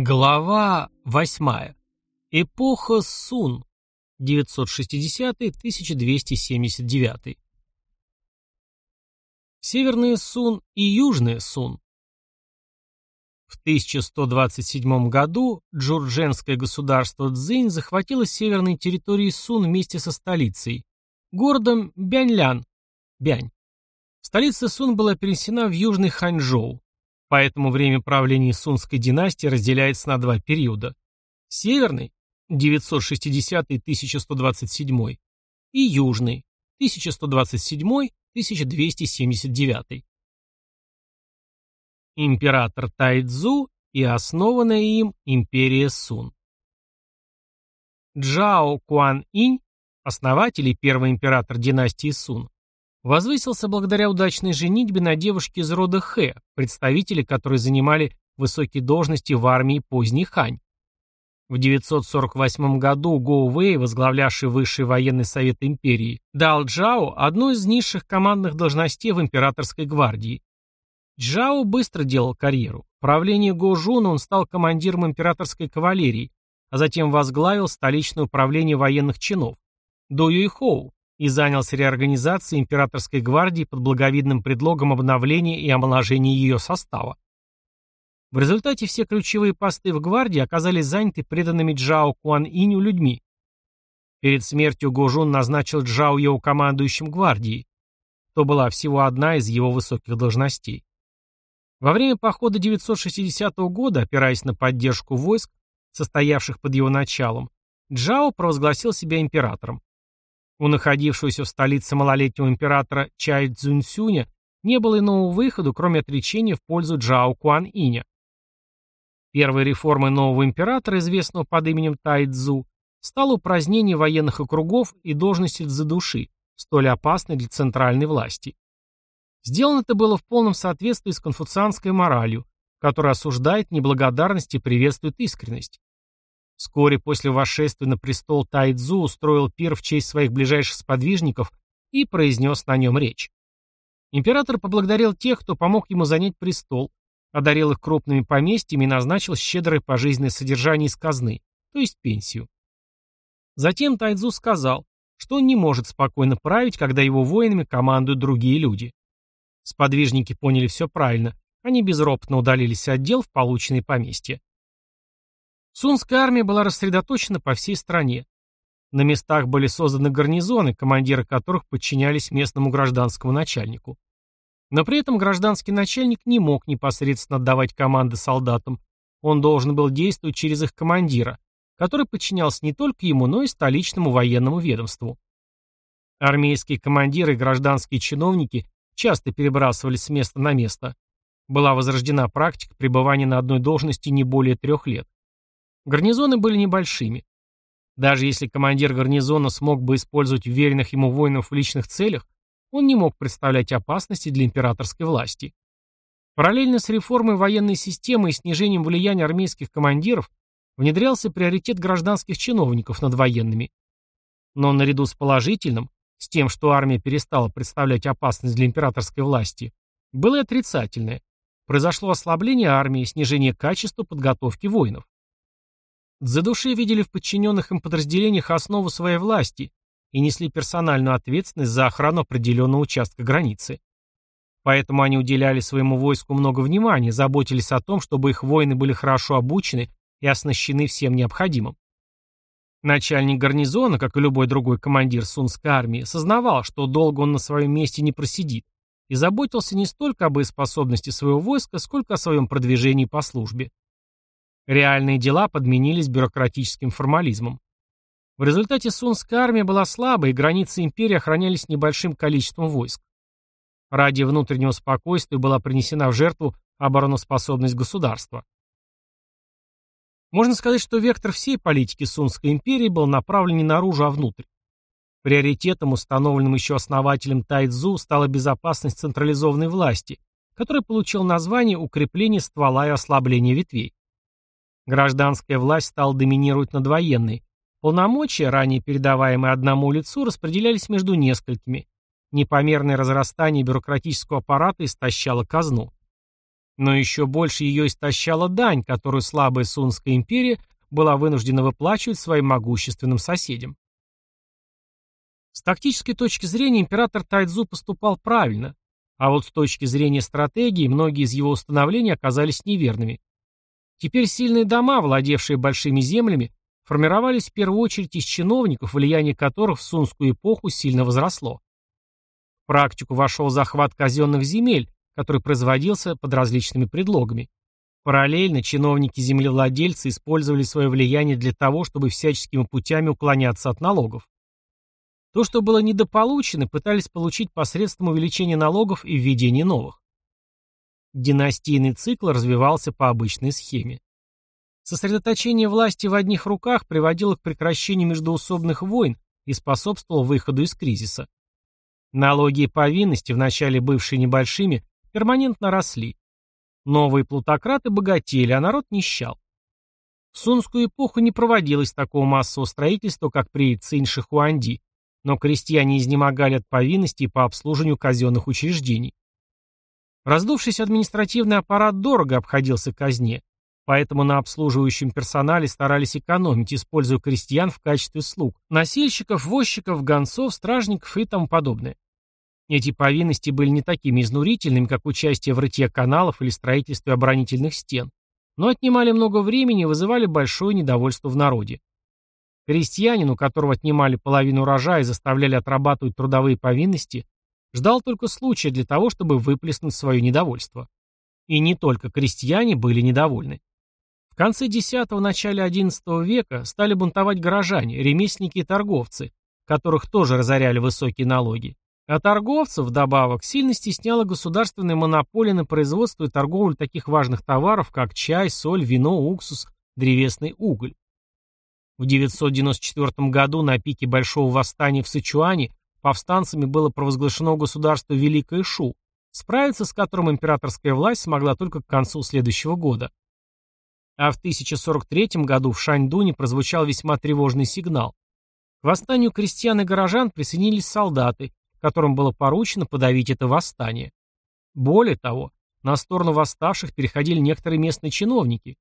Глава 8. Эпоха Сун. 960-1279. Северные Сун и Южные Сун. В 1127 году джурдженское государство Цзинь захватило северные территории Сун вместе со столицей, городом Бяньлян, Бянь. Столица Сун была перенесена в Южный Ханчжоу. Поэтому время правления Сунской династии разделяется на два периода. Северный 960-1127 и Южный 1127-1279. Император Тайцзу и основанная им империя Сун. Джао Куан Инь, основатель и первый император династии Сун, возвысился благодаря удачной женитьбе на девушке из рода Хэ, представители которой занимали высокие должности в армии поздней Хань. В 948 году Гоу Вэй, возглавлявший высший военный совет империи, дал Джао одну из низших командных должностей в императорской гвардии. Джао быстро делал карьеру. В правлении Го Жуна он стал командиром императорской кавалерии, а затем возглавил столичное управление военных чинов. До Юйхоу, и занялся реорганизацией императорской гвардии под благовидным предлогом обновления и омоложения ее состава. В результате все ключевые посты в гвардии оказались заняты преданными Джао Куан Иню людьми. Перед смертью Гожун назначил Джао его командующим гвардией, то была всего одна из его высоких должностей. Во время похода 960 года, опираясь на поддержку войск, состоявших под его началом, Джао провозгласил себя императором. У находившегося в столице малолетнего императора Чай Цзуньсюня не было иного выхода, кроме отречения в пользу Джао Куан Иня. Первой реформой нового императора, известного под именем Тай Цзу, стало упразднение военных округов и должности дзадуши, столь опасной для центральной власти. Сделано это было в полном соответствии с конфуцианской моралью, которая осуждает неблагодарность и приветствует искренность. Вскоре после восшествия на престол Тайцзу устроил пир в честь своих ближайших сподвижников и произнес на нем речь. Император поблагодарил тех, кто помог ему занять престол, одарил их крупными поместьями и назначил щедрое пожизненное содержание из казны, то есть пенсию. Затем Тайцзу сказал, что он не может спокойно править, когда его воинами командуют другие люди. Сподвижники поняли все правильно, они безропотно удалились от дел в полученные поместья. Сунская армия была рассредоточена по всей стране. На местах были созданы гарнизоны, командиры которых подчинялись местному гражданскому начальнику. Но при этом гражданский начальник не мог непосредственно отдавать команды солдатам. Он должен был действовать через их командира, который подчинялся не только ему, но и столичному военному ведомству. Армейские командиры и гражданские чиновники часто перебрасывались с места на место. Была возрождена практика пребывания на одной должности не более трех лет. Гарнизоны были небольшими. Даже если командир гарнизона смог бы использовать уверенных ему воинов в личных целях, он не мог представлять опасности для императорской власти. Параллельно с реформой военной системы и снижением влияния армейских командиров внедрялся приоритет гражданских чиновников над военными. Но наряду с положительным, с тем, что армия перестала представлять опасность для императорской власти, было и отрицательное. Произошло ослабление армии, снижение качества подготовки воинов. Дзадуши видели в подчиненных им подразделениях основу своей власти и несли персональную ответственность за охрану определенного участка границы. Поэтому они уделяли своему войску много внимания, заботились о том, чтобы их воины были хорошо обучены и оснащены всем необходимым. Начальник гарнизона, как и любой другой командир сунской армии, сознавал, что долго он на своем месте не просидит, и заботился не столько об боеспособности своего войска, сколько о своем продвижении по службе. Реальные дела подменились бюрократическим формализмом. В результате сунская армия была слабой, и границы империи охранялись небольшим количеством войск. Ради внутреннего спокойствия была принесена в жертву обороноспособность государства. Можно сказать, что вектор всей политики Сунской империи был направлен не наружу, а внутрь. Приоритетом, установленным еще основателем Тайцзу, стала безопасность централизованной власти, которая получила название укрепление ствола и ослабление ветвей. Гражданская власть стала доминировать над военной. Полномочия, ранее передаваемые одному лицу, распределялись между несколькими. Непомерное разрастание бюрократического аппарата истощало казну. Но еще больше ее истощала дань, которую слабая Сунская империя была вынуждена выплачивать своим могущественным соседям. С тактической точки зрения император Тайцзу поступал правильно, а вот с точки зрения стратегии многие из его установлений оказались неверными. Теперь сильные дома, владевшие большими землями, формировались в первую очередь из чиновников, влияние которых в сунскую эпоху сильно возросло. В практику вошел захват казенных земель, который производился под различными предлогами. Параллельно чиновники-землевладельцы использовали свое влияние для того, чтобы всяческими путями уклоняться от налогов. То, что было недополучено, пытались получить посредством увеличения налогов и введения новых. Династийный цикл развивался по обычной схеме. Сосредоточение власти в одних руках приводило к прекращению междоусобных войн и способствовало выходу из кризиса. Налоги и повинности, вначале бывшие небольшими, перманентно росли. Новые плутократы богатели, а народ нищал. В сунскую эпоху не проводилось такого массового строительства, как при Цинь-Шихуанди, но крестьяне изнемогали от повинностей по обслуживанию казенных учреждений. Раздувшийся административный аппарат дорого обходился казне, поэтому на обслуживающем персонале старались экономить, используя крестьян в качестве слуг, носильщиков, возчиков, гонцов, стражников и тому подобное. Эти повинности были не такими изнурительными, как участие в рытье каналов или строительстве оборонительных стен, но отнимали много времени и вызывали большое недовольство в народе. Крестьянин, у которого отнимали половину урожая и заставляли отрабатывать трудовые повинности, ждал только случая для того, чтобы выплеснуть свое недовольство. И не только крестьяне были недовольны. В конце X – начале XI века стали бунтовать горожане, ремесленники и торговцы, которых тоже разоряли высокие налоги, а торговцев, вдобавок, сильно стесняла государственная монополия на производство и торговлю таких важных товаров, как чай, соль, вино, уксус, древесный уголь. В 994 году на пике Большого восстания в Сычуане повстанцами было провозглашено государство Великое Шу, справиться с которым императорская власть смогла только к концу следующего года. А в 1043 году в Шаньдуне прозвучал весьма тревожный сигнал. К восстанию крестьян и горожан присоединились солдаты, которым было поручено подавить это восстание. Более того, на сторону восставших переходили некоторые местные чиновники.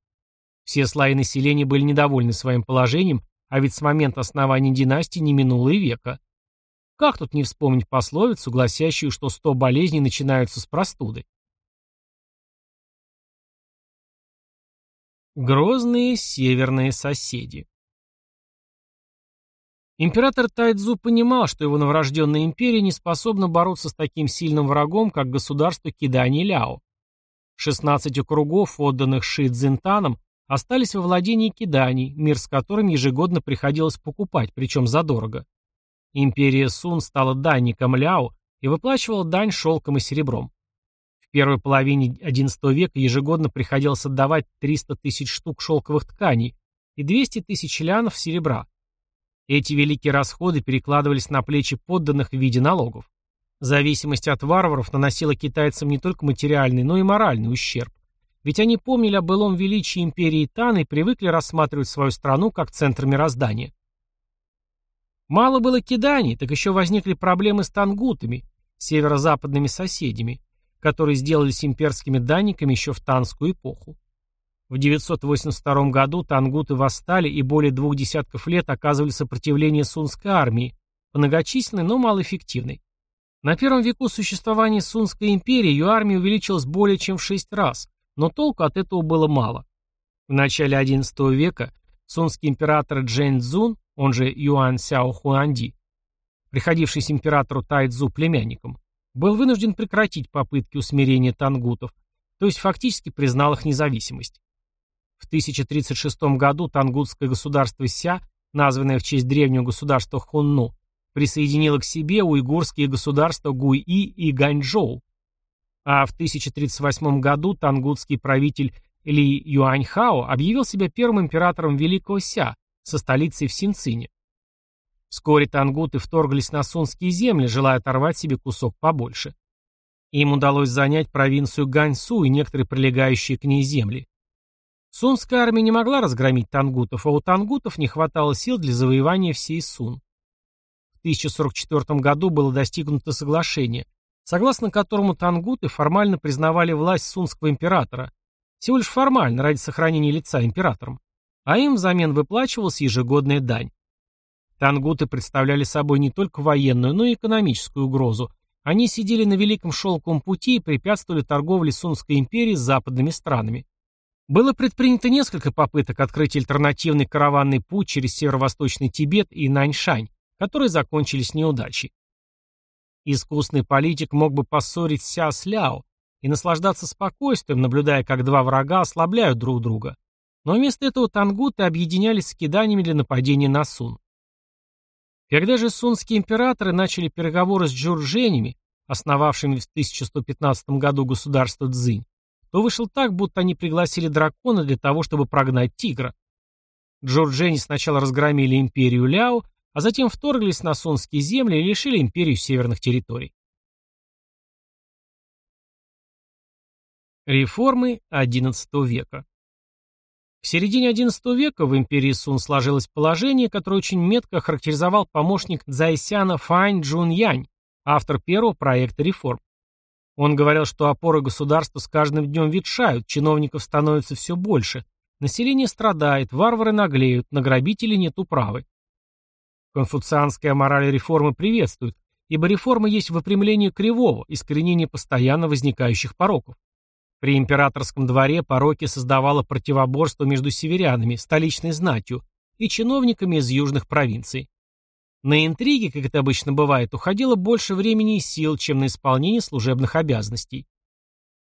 Все слои населения были недовольны своим положением, а ведь с момента основания династии не минуло и века. Как тут не вспомнить пословицу, гласящую, что сто болезней начинаются с простуды? Грозные северные соседи Император Тайцзу понимал, что его новорожденная империя не способна бороться с таким сильным врагом, как государство Кидани Ляо. 16 округов, отданных Ши Цзинтаном, остались во владении Кидани, мир с которым ежегодно приходилось покупать, причем задорого. Империя Сун стала данником Ляо и выплачивала дань шелком и серебром. В первой половине XI века ежегодно приходилось отдавать 300 тысяч штук шелковых тканей и 200 тысяч лянов серебра. Эти великие расходы перекладывались на плечи подданных в виде налогов. Зависимость от варваров наносила китайцам не только материальный, но и моральный ущерб. Ведь они помнили о былом величии империи Тан и привыкли рассматривать свою страну как центр мироздания. Мало было киданий, так еще возникли проблемы с тангутами, северо-западными соседями, которые сделались имперскими данниками еще в танскую эпоху. В 982 году тангуты восстали и более двух десятков лет оказывали сопротивление сунской армии, многочисленной, но малоэффективной. На первом веку существования Сунской империи ее армия увеличилась более чем в шесть раз, но толку от этого было мало. В начале XI века сунский император Джэнь Цзун, он же Юан Сяо Хуанди, приходившийся императору Тайцзу племянником, был вынужден прекратить попытки усмирения тангутов, то есть фактически признал их независимость. В 1036 году тангутское государство Ся, названное в честь древнего государства Хунну, присоединило к себе уйгурские государства Гуи и Ганьчжоу. А в 1038 году тангутский правитель Ли Юаньхао объявил себя первым императором Великого Ся со столицей в Синцине. Вскоре тангуты вторглись на сунские земли, желая оторвать себе кусок побольше. Им удалось занять провинцию Ганьсу и некоторые прилегающие к ней земли. Сунская армия не могла разгромить тангутов, а у тангутов не хватало сил для завоевания всей Сун. В 1044 году было достигнуто соглашение, согласно которому тангуты формально признавали власть сунского императора, всего лишь формально, ради сохранения лица императором, а им взамен выплачивалась ежегодная дань. Тангуты представляли собой не только военную, но и экономическую угрозу. Они сидели на Великом Шелковом пути и препятствовали торговле Сунской империи с западными странами. Было предпринято несколько попыток открыть альтернативный караванный путь через северо-восточный Тибет и Наньшань, которые закончились неудачей. Искусный политик мог бы поссорить Ся с Ляо и наслаждаться спокойствием, наблюдая, как два врага ослабляют друг друга. Но вместо этого тангуты объединялись с киданиями для нападения на Сун. Когда же сунские императоры начали переговоры с джурженями, основавшими в 1115 году государство Цзинь, то вышел так, будто они пригласили дракона для того, чтобы прогнать тигра. Джурджени сначала разгромили империю Ляо, а затем вторглись на сунские земли и лишили империю северных территорий. Реформы XI века в середине XI века в империи Сун сложилось положение, которое очень метко характеризовал помощник Цзайсяна Фань Джун автор первого проекта реформ. Он говорил, что опоры государства с каждым днем ветшают, чиновников становится все больше, население страдает, варвары наглеют, на грабителей нет управы. Конфуцианская мораль реформы приветствует, ибо реформа есть выпрямление кривого, искоренение постоянно возникающих пороков. При императорском дворе пороки создавало противоборство между северянами, столичной знатью и чиновниками из южных провинций. На интриги, как это обычно бывает, уходило больше времени и сил, чем на исполнение служебных обязанностей.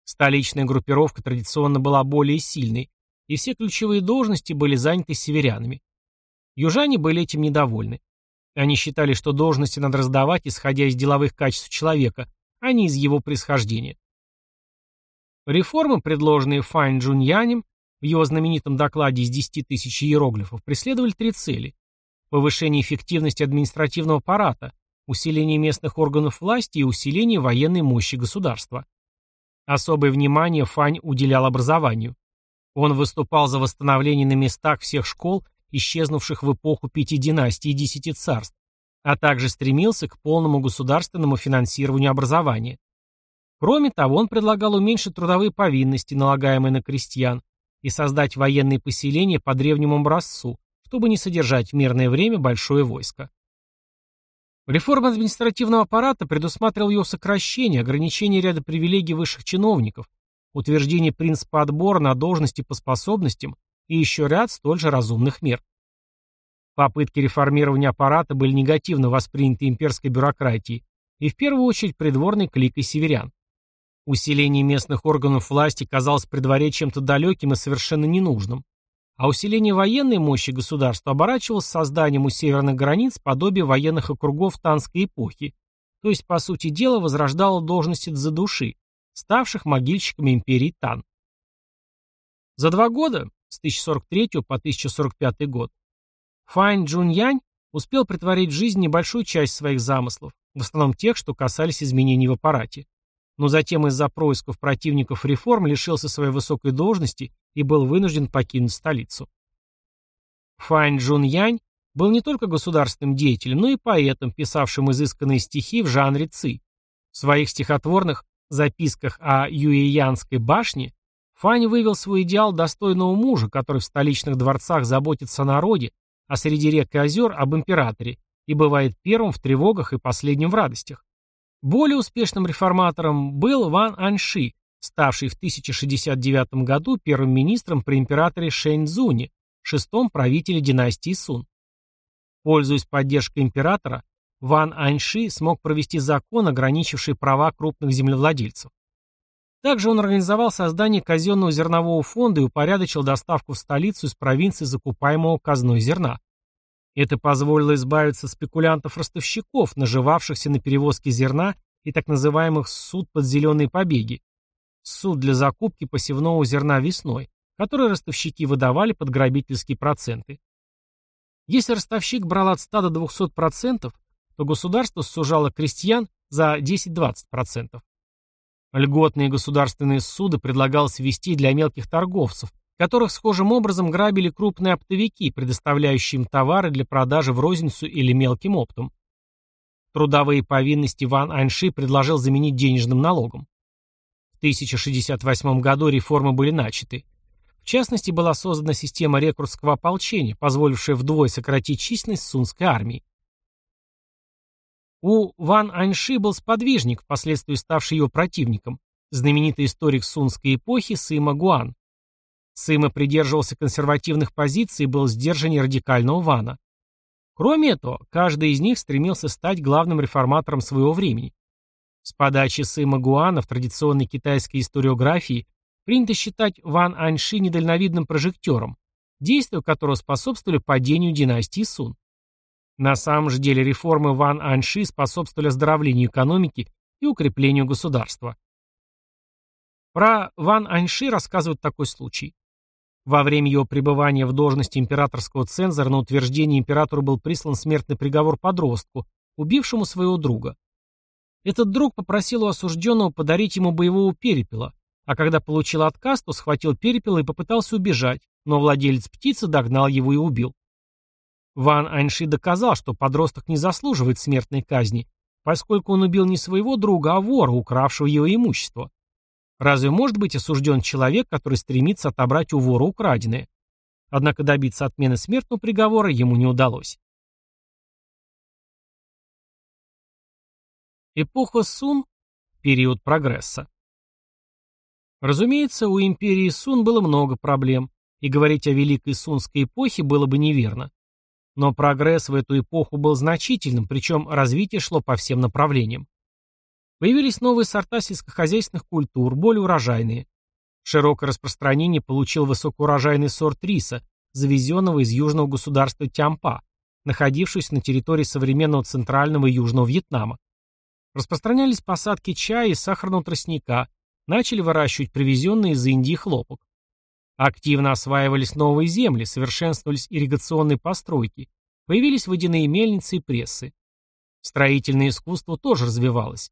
Столичная группировка традиционно была более сильной, и все ключевые должности были заняты северянами. Южане были этим недовольны. Они считали, что должности надо раздавать, исходя из деловых качеств человека, а не из его происхождения. Реформы, предложенные Файн Джуньянем в его знаменитом докладе из 10 тысяч иероглифов, преследовали три цели. Повышение эффективности административного аппарата, усиление местных органов власти и усиление военной мощи государства. Особое внимание Фань уделял образованию. Он выступал за восстановление на местах всех школ, исчезнувших в эпоху пяти династий и десяти царств, а также стремился к полному государственному финансированию образования. Кроме того, он предлагал уменьшить трудовые повинности, налагаемые на крестьян, и создать военные поселения по древнему образцу, чтобы не содержать в мирное время большое войско. Реформа административного аппарата предусматривала его сокращение, ограничение ряда привилегий высших чиновников, утверждение принципа отбора на должности по способностям и еще ряд столь же разумных мер. Попытки реформирования аппарата были негативно восприняты имперской бюрократией и в первую очередь придворной кликой северян. Усиление местных органов власти казалось при дворе чем-то далеким и совершенно ненужным. А усиление военной мощи государства оборачивалось созданием у северных границ подобия военных округов Танской эпохи, то есть, по сути дела, возрождало должности дзадуши, ставших могильщиками империи Тан. За два года, с 1043 по 1045 год, Файн Джуньянь успел притворить в жизнь небольшую часть своих замыслов, в основном тех, что касались изменений в аппарате но затем из-за происков противников реформ лишился своей высокой должности и был вынужден покинуть столицу. Фань Джун Янь был не только государственным деятелем, но и поэтом, писавшим изысканные стихи в жанре ци. В своих стихотворных записках о Юэянской башне Фань вывел свой идеал достойного мужа, который в столичных дворцах заботится о народе, а среди рек и озер об императоре и бывает первым в тревогах и последним в радостях. Более успешным реформатором был Ван Аньши, ставший в 1069 году первым министром при императоре Шэньцзуне, шестом правителе династии Сун. Пользуясь поддержкой императора, Ван Аньши смог провести закон, ограничивший права крупных землевладельцев. Также он организовал создание казенного зернового фонда и упорядочил доставку в столицу из провинции закупаемого казной зерна. Это позволило избавиться от спекулянтов-ростовщиков, наживавшихся на перевозке зерна и так называемых суд под зеленые побеги. Суд для закупки посевного зерна весной, который ростовщики выдавали под грабительские проценты. Если ростовщик брал от 100 до 200%, то государство сужало крестьян за 10-20%. Льготные государственные суды предлагалось ввести для мелких торговцев, которых схожим образом грабили крупные оптовики, предоставляющие им товары для продажи в розницу или мелким оптом. Трудовые повинности Ван Аньши предложил заменить денежным налогом. В 1068 году реформы были начаты. В частности, была создана система рекрутского ополчения, позволившая вдвое сократить численность сунской армии. У Ван Аньши был сподвижник, впоследствии ставший его противником, знаменитый историк сунской эпохи Сыма Гуан. Сыма придерживался консервативных позиций и был сдержаннее радикального Вана. Кроме этого, каждый из них стремился стать главным реформатором своего времени. С подачи Сыма Гуана в традиционной китайской историографии принято считать Ван Аньши недальновидным прожектором, действия которого способствовали падению династии Сун. На самом же деле реформы Ван Аньши способствовали оздоровлению экономики и укреплению государства. Про Ван Аньши рассказывают такой случай. Во время его пребывания в должности императорского цензора на утверждение императору был прислан смертный приговор подростку, убившему своего друга. Этот друг попросил у осужденного подарить ему боевого перепела, а когда получил отказ, то схватил перепела и попытался убежать, но владелец птицы догнал его и убил. Ван Аньши доказал, что подросток не заслуживает смертной казни, поскольку он убил не своего друга, а вора, укравшего его имущество. Разве может быть осужден человек, который стремится отобрать у вора украденное? Однако добиться отмены смертного приговора ему не удалось. Эпоха Сун – период прогресса. Разумеется, у империи Сун было много проблем, и говорить о Великой Сунской эпохе было бы неверно. Но прогресс в эту эпоху был значительным, причем развитие шло по всем направлениям. Появились новые сорта сельскохозяйственных культур, более урожайные. Широкое распространение получил высокоурожайный сорт риса, завезенного из южного государства Тямпа, находившегося на территории современного центрального и южного Вьетнама. Распространялись посадки чая и сахарного тростника, начали выращивать привезенные из Индии хлопок. Активно осваивались новые земли, совершенствовались ирригационные постройки, появились водяные мельницы и прессы. Строительное искусство тоже развивалось.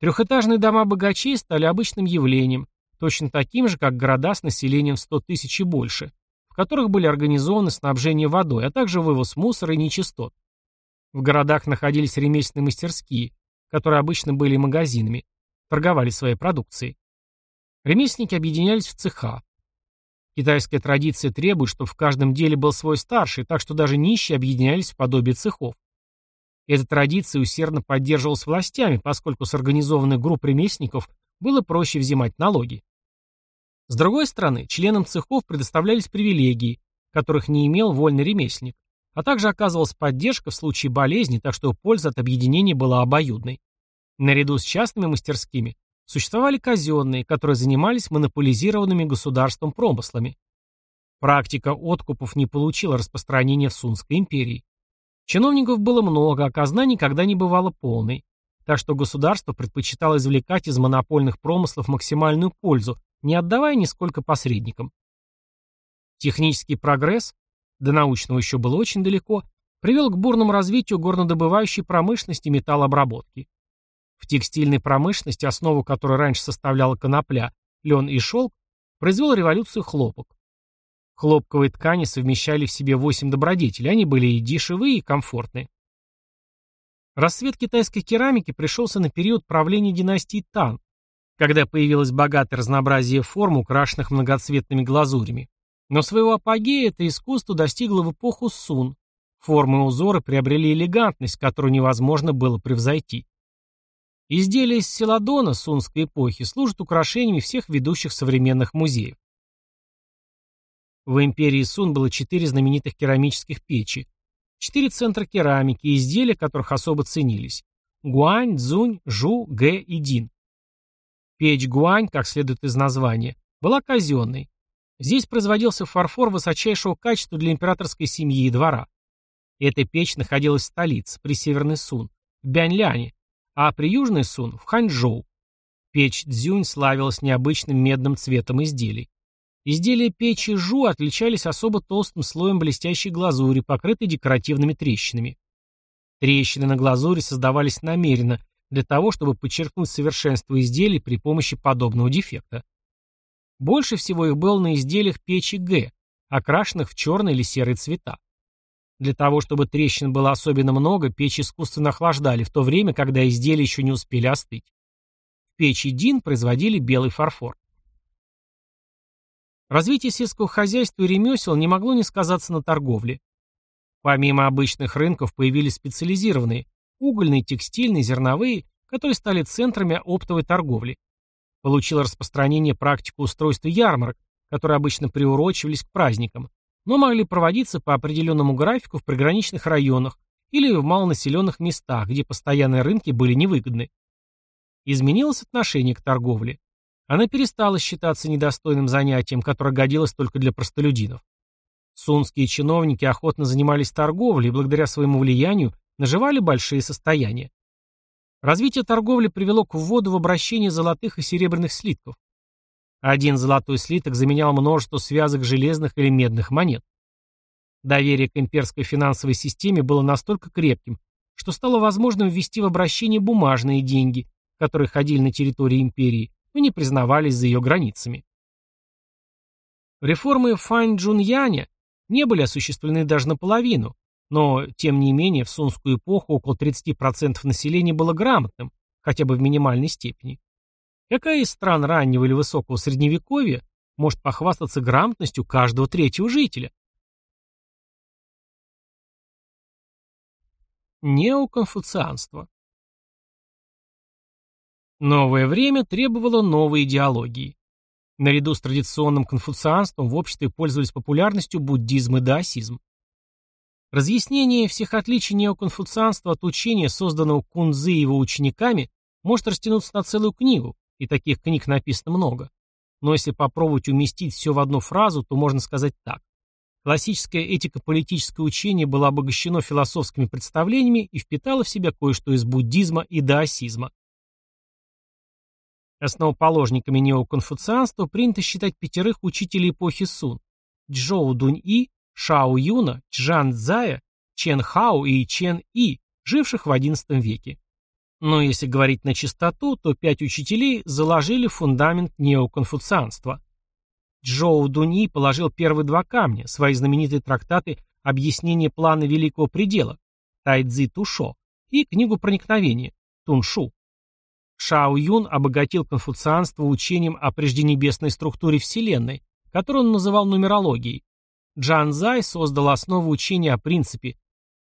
Трехэтажные дома богачей стали обычным явлением, точно таким же, как города с населением 100 тысяч и больше, в которых были организованы снабжение водой, а также вывоз мусора и нечистот. В городах находились ремесленные мастерские, которые обычно были магазинами, торговали своей продукцией. Ремесленники объединялись в цеха. Китайская традиция требует, чтобы в каждом деле был свой старший, так что даже нищие объединялись в подобие цехов. Эта традиция усердно поддерживалась властями, поскольку с организованной группой ремесленников было проще взимать налоги. С другой стороны, членам цехов предоставлялись привилегии, которых не имел вольный ремесленник, а также оказывалась поддержка в случае болезни, так что польза от объединения была обоюдной. Наряду с частными мастерскими существовали казенные, которые занимались монополизированными государством промыслами. Практика откупов не получила распространения в Сунской империи. Чиновников было много, а казна никогда не бывала полной. Так что государство предпочитало извлекать из монопольных промыслов максимальную пользу, не отдавая нисколько посредникам. Технический прогресс, до научного еще было очень далеко, привел к бурному развитию горнодобывающей промышленности и металлообработки. В текстильной промышленности, основу которой раньше составляла конопля, лен и шелк, произвел революцию хлопок. Хлопковые ткани совмещали в себе восемь добродетелей, они были и дешевые, и комфортные. Рассвет китайской керамики пришелся на период правления династии Тан, когда появилось богатое разнообразие форм, украшенных многоцветными глазурями. Но своего апогея это искусство достигло в эпоху Сун. Формы и узоры приобрели элегантность, которую невозможно было превзойти. Изделия из селадона сунской эпохи служат украшениями всех ведущих современных музеев. В империи Сун было четыре знаменитых керамических печи, четыре центра керамики, изделия которых особо ценились. Гуань, Цзунь, Жу, Гэ и Дин. Печь Гуань, как следует из названия, была казенной. Здесь производился фарфор высочайшего качества для императорской семьи и двора. Эта печь находилась в столице, при Северной Сун, в Бяньляне, а при Южной Сун, в Ханчжоу. Печь Цзюнь славилась необычным медным цветом изделий. Изделия печи жу отличались особо толстым слоем блестящей глазури, покрытой декоративными трещинами. Трещины на глазури создавались намеренно, для того, чтобы подчеркнуть совершенство изделий при помощи подобного дефекта. Больше всего их было на изделиях печи Г, окрашенных в черный или серый цвета. Для того, чтобы трещин было особенно много, печь искусственно охлаждали, в то время, когда изделия еще не успели остыть. В печи Дин производили белый фарфор. Развитие сельского хозяйства и ремесел не могло не сказаться на торговле. Помимо обычных рынков появились специализированные – угольные, текстильные, зерновые, которые стали центрами оптовой торговли. Получила распространение практика устройства ярмарок, которые обычно приурочивались к праздникам, но могли проводиться по определенному графику в приграничных районах или в малонаселенных местах, где постоянные рынки были невыгодны. Изменилось отношение к торговле. Она перестала считаться недостойным занятием, которое годилось только для простолюдинов. Сунские чиновники охотно занимались торговлей и благодаря своему влиянию наживали большие состояния. Развитие торговли привело к вводу в обращение золотых и серебряных слитков. Один золотой слиток заменял множество связок железных или медных монет. Доверие к имперской финансовой системе было настолько крепким, что стало возможным ввести в обращение бумажные деньги, которые ходили на территории империи, но не признавались за ее границами. Реформы Фань Джуньяня не были осуществлены даже наполовину, но, тем не менее, в сунскую эпоху около 30% населения было грамотным, хотя бы в минимальной степени. Какая из стран раннего или высокого средневековья может похвастаться грамотностью каждого третьего жителя? Неоконфуцианство Новое время требовало новой идеологии. Наряду с традиционным конфуцианством в обществе пользовались популярностью буддизм и даосизм. Разъяснение всех отличий неоконфуцианства от учения, созданного Кунзы и его учениками, может растянуться на целую книгу, и таких книг написано много. Но если попробовать уместить все в одну фразу, то можно сказать так. Классическое этико-политическое учение было обогащено философскими представлениями и впитало в себя кое-что из буддизма и даосизма. Основоположниками неоконфуцианства принято считать пятерых учителей эпохи Сун – Чжоу Дунь-И, Шао Юна, Чжан Цзая, Чен Хао и Чен И, живших в XI веке. Но если говорить на чистоту, то пять учителей заложили фундамент неоконфуцианства. Джоу Дуни положил первые два камня, свои знаменитые трактаты «Объяснение плана Великого Предела» Тайцзи Тушо и книгу проникновения Туншу. Шао Юн обогатил конфуцианство учением о прежденебесной структуре Вселенной, которую он называл нумерологией. Джан Зай создал основу учения о принципе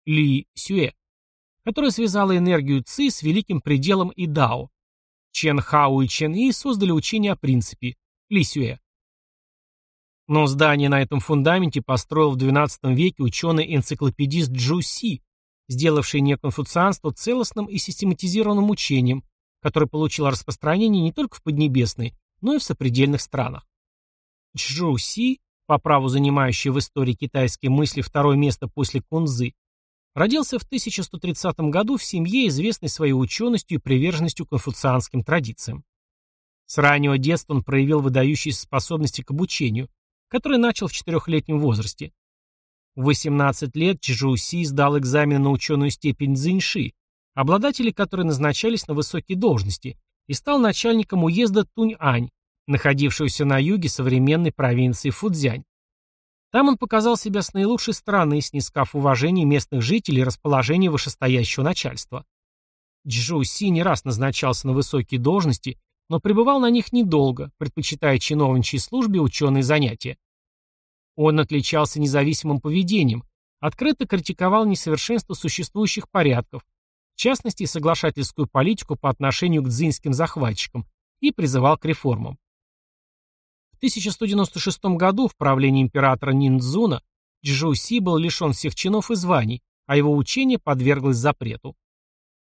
Ли Сюэ которая связала энергию Ци с великим пределом и Дао. Чен Хао и Чен И создали учение о принципе Ли Сюэ. Но здание на этом фундаменте построил в XII веке ученый-энциклопедист Джу Си, сделавший неконфуцианство целостным и систематизированным учением, которое получило распространение не только в Поднебесной, но и в сопредельных странах. Джу Си, по праву занимающий в истории китайской мысли второе место после Кунзы, Родился в 1130 году в семье, известной своей ученостью и приверженностью конфуцианским традициям. С раннего детства он проявил выдающиеся способности к обучению, которые начал в четырехлетнем возрасте. В 18 лет Чжу Си сдал экзамен на ученую степень Цзиньши, обладатели которой назначались на высокие должности, и стал начальником уезда Тунь-Ань, находившегося на юге современной провинции Фудзянь. Там он показал себя с наилучшей стороны, снискав уважение местных жителей и расположение вышестоящего начальства. Джу Си не раз назначался на высокие должности, но пребывал на них недолго, предпочитая чиновничьей службе ученые занятия. Он отличался независимым поведением, открыто критиковал несовершенство существующих порядков, в частности, соглашательскую политику по отношению к дзинским захватчикам, и призывал к реформам. 1196 году в правлении императора Ниндзуна Джу Си был лишен всех чинов и званий, а его учение подверглось запрету.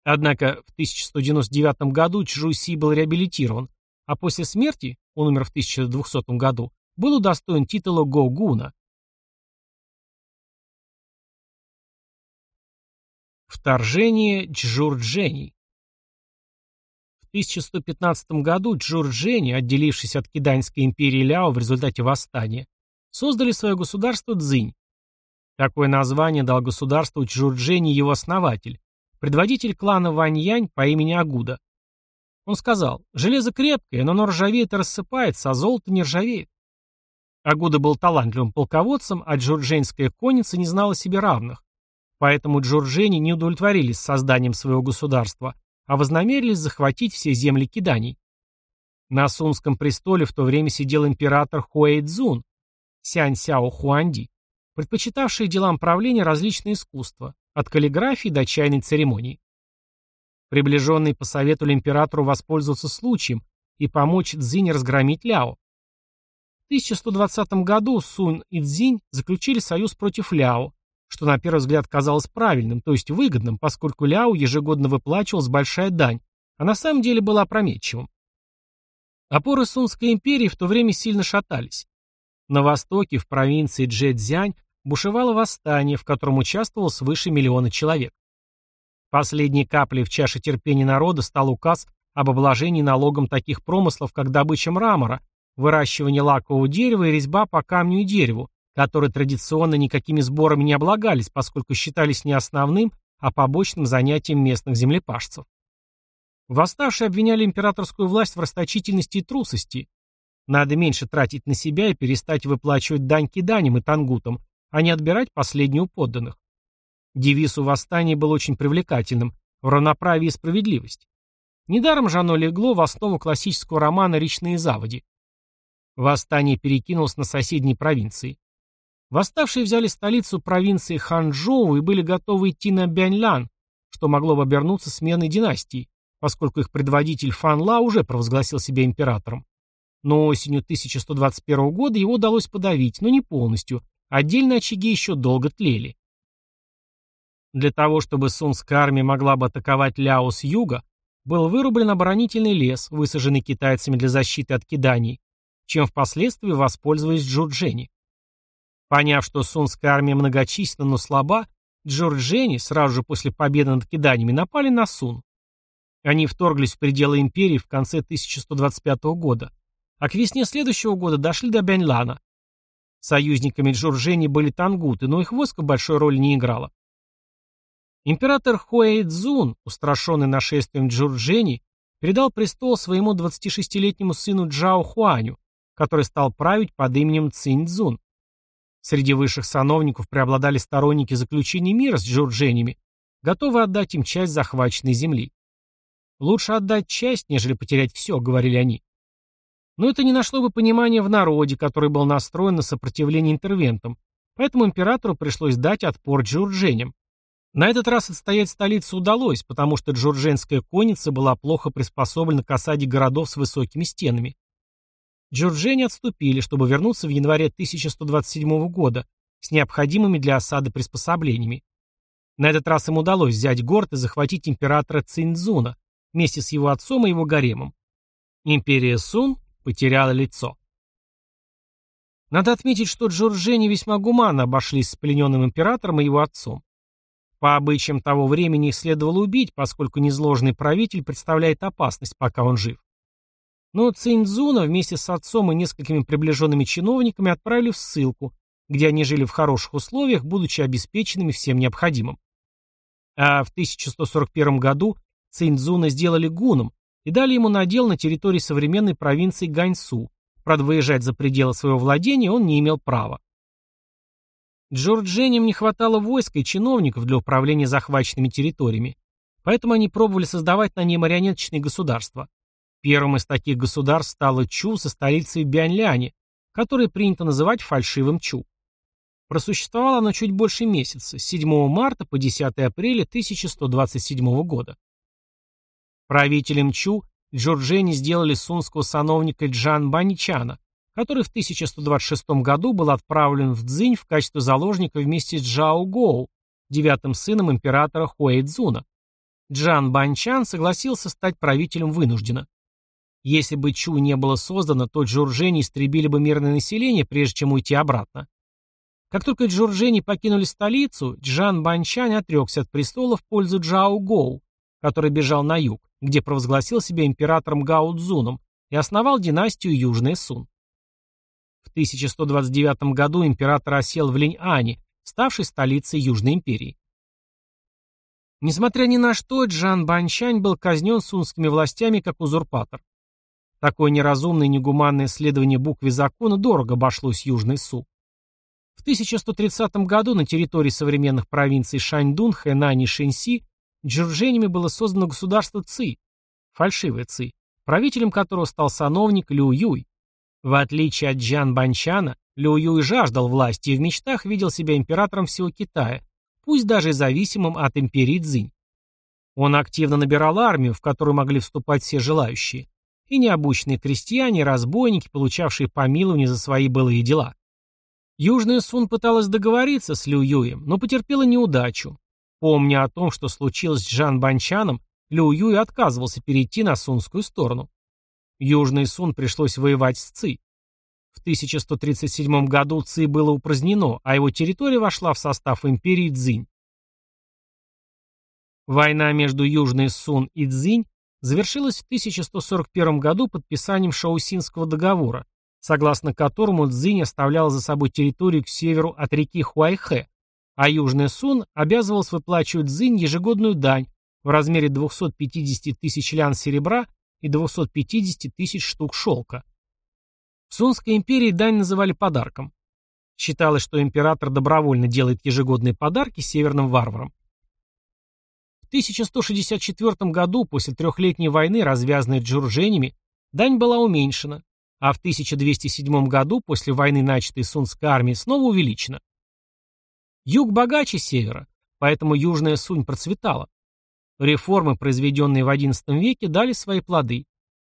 Однако в 1199 году Чжу Си был реабилитирован, а после смерти, он умер в 1200 году, был удостоен титула Гогуна. Вторжение Джурджений 1115 году Джурджени, отделившись от Киданьской империи Ляо в результате восстания, создали свое государство Цзинь. Такое название дал государству Джурджени его основатель, предводитель клана Ваньянь по имени Агуда. Он сказал, железо крепкое, но оно ржавеет и рассыпается, а золото не ржавеет. Агуда был талантливым полководцем, а джурдженская конница не знала себе равных, Поэтому джурджени не удовлетворились созданием своего государства, а вознамерились захватить все земли киданий. На Сунском престоле в то время сидел император Хуэйцзун, Сянь Сяо Хуанди, предпочитавший делам правления различные искусства, от каллиграфии до чайной церемонии. Приближенные посоветовали императору воспользоваться случаем и помочь Цзинь разгромить Ляо. В 1120 году Сунь и Цзинь заключили союз против Ляо, что на первый взгляд казалось правильным, то есть выгодным, поскольку Ляо ежегодно выплачивалась большая дань, а на самом деле была опрометчивым. Опоры Сунской империи в то время сильно шатались. На востоке, в провинции Джэцзянь, бушевало восстание, в котором участвовало свыше миллиона человек. Последней каплей в чаше терпения народа стал указ об обложении налогом таких промыслов, как добыча мрамора, выращивание лакового дерева и резьба по камню и дереву, которые традиционно никакими сборами не облагались, поскольку считались не основным, а побочным занятием местных землепашцев. Восставшие обвиняли императорскую власть в расточительности и трусости. Надо меньше тратить на себя и перестать выплачивать дань киданям и тангутам, а не отбирать последнюю подданных. Девиз у восстания был очень привлекательным – в равноправии и справедливость. Недаром же оно легло в основу классического романа «Речные заводи». Восстание перекинулось на соседние провинции. Восставшие взяли столицу провинции Ханчжоу и были готовы идти на Бяньлян, что могло бы обернуться сменой династии поскольку их предводитель Фан Ла уже провозгласил себя императором. Но осенью 1121 года его удалось подавить, но не полностью, отдельные очаги еще долго тлели. Для того, чтобы сунская армия могла бы атаковать Ляо с юга, был вырублен оборонительный лес, высаженный китайцами для защиты от киданий, чем впоследствии воспользовались Джурджени. Поняв, что сунская армия многочисленна, но слаба, Джурджени сразу же после победы над киданиями напали на Сун. Они вторглись в пределы империи в конце 1125 года, а к весне следующего года дошли до Бяньлана. Союзниками Джуржени были тангуты, но их войско большой роли не играло. Император Хуэйцзун, устрашенный нашествием Джуржени, передал престол своему 26-летнему сыну Джао Хуаню, который стал править под именем Циньцзун. Среди высших сановников преобладали сторонники заключения мира с джурдженями, готовые отдать им часть захваченной земли. Лучше отдать часть, нежели потерять все, говорили они. Но это не нашло бы понимания в народе, который был настроен на сопротивление интервентам, поэтому императору пришлось дать отпор джурдженям. На этот раз отстоять столицу удалось, потому что джурдженская конница была плохо приспособлена к осаде городов с высокими стенами. Джурджени отступили, чтобы вернуться в январе 1127 года с необходимыми для осады приспособлениями. На этот раз им удалось взять город и захватить императора Циньцзуна, вместе с его отцом и его гаремом. Империя Сун потеряла лицо. Надо отметить, что Джорджини весьма гуманно обошлись с плененным императором и его отцом. По обычаям того времени их следовало убить, поскольку незложный правитель представляет опасность, пока он жив. Но Циньцзуна вместе с отцом и несколькими приближенными чиновниками отправили в ссылку, где они жили в хороших условиях, будучи обеспеченными всем необходимым. А в 1141 году Циньцзуна сделали гуном и дали ему надел на территории современной провинции Ганьсу. Правда, выезжать за пределы своего владения он не имел права. Джордженям не хватало войска и чиновников для управления захваченными территориями, поэтому они пробовали создавать на ней марионеточные государства. Первым из таких государств стало Чу со столицей в Бяньляне, которое принято называть фальшивым Чу. Просуществовало оно чуть больше месяца, с 7 марта по 10 апреля 1127 года. Правителем Чу Джорджени сделали сунского сановника Джан Баничана, который в 1126 году был отправлен в Цзинь в качестве заложника вместе с Джао Гоу, девятым сыном императора Хуэйцзуна. Джан Банчан согласился стать правителем вынужденно. Если бы Чу не было создано, то Джорджени истребили бы мирное население, прежде чем уйти обратно. Как только Джорджени покинули столицу, Джан Банчан отрекся от престола в пользу Джао Гоу, который бежал на юг где провозгласил себя императором Гао Цзуном и основал династию Южный Сун. В 1129 году император осел в Линь-Ани, ставшей столицей Южной империи. Несмотря ни на что, Джан Банчань был казнен сунскими властями как узурпатор. Такое неразумное и негуманное следование букве закона дорого обошлось Южной Су. В В 1130 году на территории современных провинций Шаньдун, Хэнань и Шэньси джурженями было создано государство Ци, фальшивое Ци, правителем которого стал сановник Лю Юй. В отличие от Джан Банчана, Лю Юй жаждал власти и в мечтах видел себя императором всего Китая, пусть даже зависимым от империи Цзинь. Он активно набирал армию, в которую могли вступать все желающие, и необученные крестьяне, разбойники, получавшие помилование за свои былые дела. Южная Сун пыталась договориться с Лю Юем, но потерпела неудачу. Помня о том, что случилось с Жан Банчаном, Лю Юй отказывался перейти на сунскую сторону. Южный Сун пришлось воевать с Ци. В 1137 году Ци было упразднено, а его территория вошла в состав империи Цзинь. Война между Южной Сун и Цзинь завершилась в 1141 году подписанием Шаусинского договора, согласно которому Цзинь оставлял за собой территорию к северу от реки Хуайхэ, а Южная Сун обязывалась выплачивать Цзинь ежегодную дань в размере 250 тысяч лян серебра и 250 тысяч штук шелка. В Сунской империи дань называли подарком. Считалось, что император добровольно делает ежегодные подарки северным варварам. В 1164 году, после трехлетней войны, развязанной джурженями, дань была уменьшена, а в 1207 году, после войны, начатой Сунской армией, снова увеличена. Юг богаче севера, поэтому Южная Сунь процветала. Реформы, произведенные в XI веке, дали свои плоды.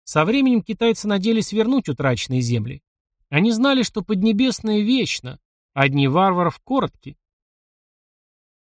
Со временем китайцы надеялись вернуть утраченные земли. Они знали, что Поднебесное вечно, а дни варваров коротки.